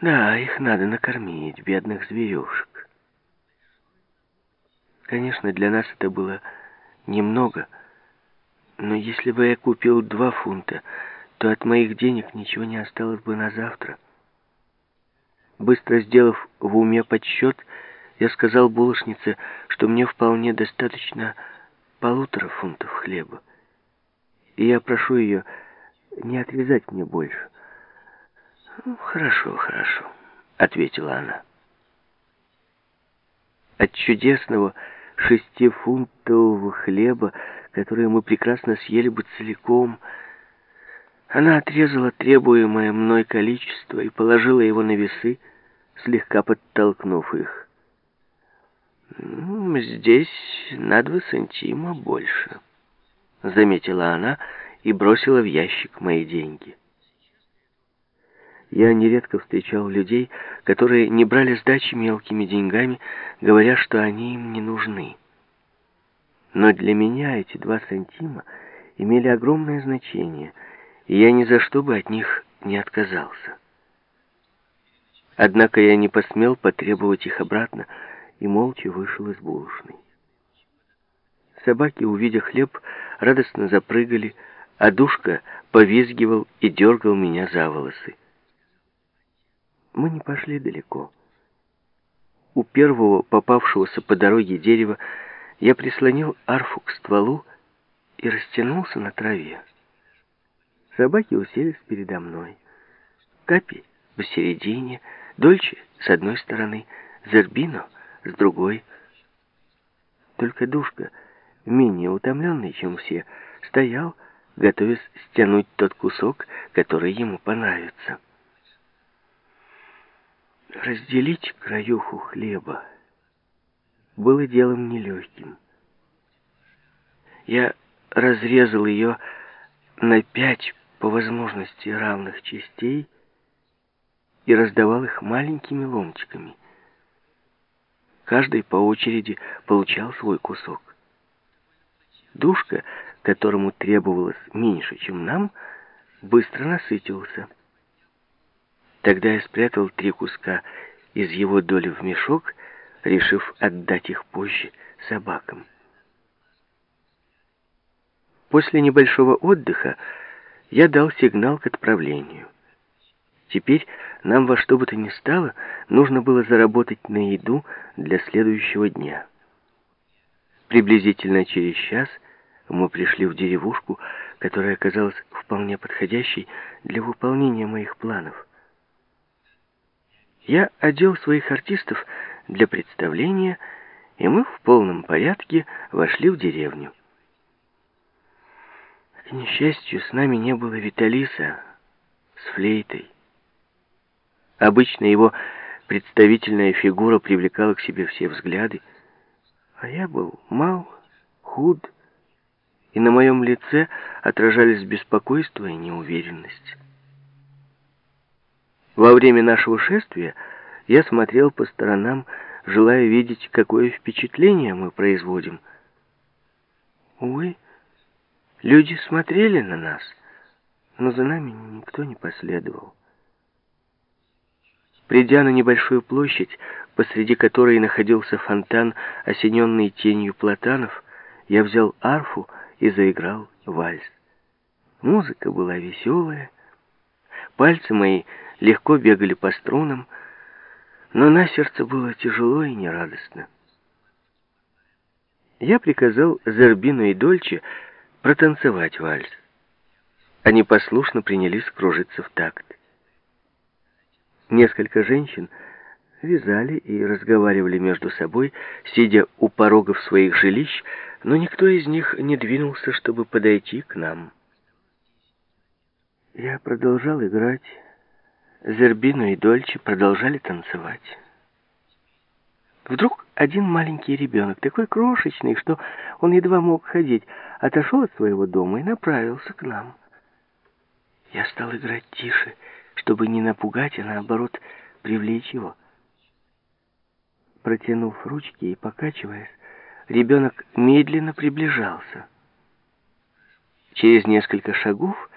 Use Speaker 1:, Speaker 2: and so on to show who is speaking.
Speaker 1: Да, их надо накормить, бедных зверюшек. Конечно, для нас это было немного, но если бы я купил два фунта, то от моих денег ничего не осталось бы на завтра. Быстро сделав в уме подсчет, я сказал булочнице, что мне вполне достаточно полутора фунтов хлеба. И я прошу ее не отрезать мне больше. «Ну, «Хорошо, хорошо», — ответила она. От чудесного шестифунтового хлеба, который мы прекрасно съели бы целиком, она отрезала требуемое мной количество и положила его на весы, слегка подтолкнув их. «Здесь на два сантима больше», — заметила она и бросила в ящик мои деньги. Я нередко встречал людей, которые не брали сдачи мелкими деньгами, говоря, что они им не нужны. Но для меня эти два сантима имели огромное значение, и я ни за что бы от них не отказался. Однако я не посмел потребовать их обратно и молча вышел из булочной. Собаки, увидя хлеб, радостно запрыгали, а душка повизгивал и дергал меня за волосы. Мы не пошли далеко. У первого попавшегося по дороге дерева я прислонил арфу к стволу и растянулся на траве. Собаки уселись передо мной. Капи посередине, Дольче с одной стороны, Зербино с другой. Только Душка, менее утомленный, чем все, стоял, готовясь стянуть тот кусок, который ему понравится разделить краюху хлеба было делом нелегким. Я разрезал ее на пять по возможности равных частей и раздавал их маленькими ломтиками. Каждый по очереди получал свой кусок. Душка, которому требовалось меньше, чем нам, быстро насытился. Тогда я спрятал три куска из его доли в мешок, решив отдать их позже собакам. После небольшого отдыха я дал сигнал к отправлению. Теперь нам во что бы то ни стало нужно было заработать на еду для следующего дня. Приблизительно через час мы пришли в деревушку, которая оказалась вполне подходящей для выполнения моих планов. Я одел своих артистов для представления, и мы в полном порядке вошли в деревню. К несчастью, с нами не было Виталиса с флейтой. Обычно его представительная фигура привлекала к себе все взгляды, а я был мал, худ, и на моем лице отражались беспокойство и неуверенность. Во время нашего шествия я смотрел по сторонам, желая видеть, какое впечатление мы производим. Увы, люди смотрели на нас, но за нами никто не последовал. Придя на небольшую площадь, посреди которой находился фонтан, осененный тенью платанов, я взял арфу и заиграл вальс. Музыка была веселая, пальцы мои легко бегали по струнам, но на сердце было тяжело и нерадостно. Я приказал Зербину и Дольче протанцевать вальс. Они послушно принялись кружиться в такт. Несколько женщин вязали и разговаривали между собой, сидя у порогов своих жилищ, но никто из них не двинулся, чтобы подойти к нам. Я продолжал играть, Зербино и Дольче продолжали танцевать. Вдруг один маленький ребенок, такой крошечный, что он едва мог ходить, отошел от своего дома и направился к нам. Я стал играть тише, чтобы не напугать, а наоборот привлечь его. Протянув ручки и покачиваясь, ребенок медленно приближался. Через несколько шагов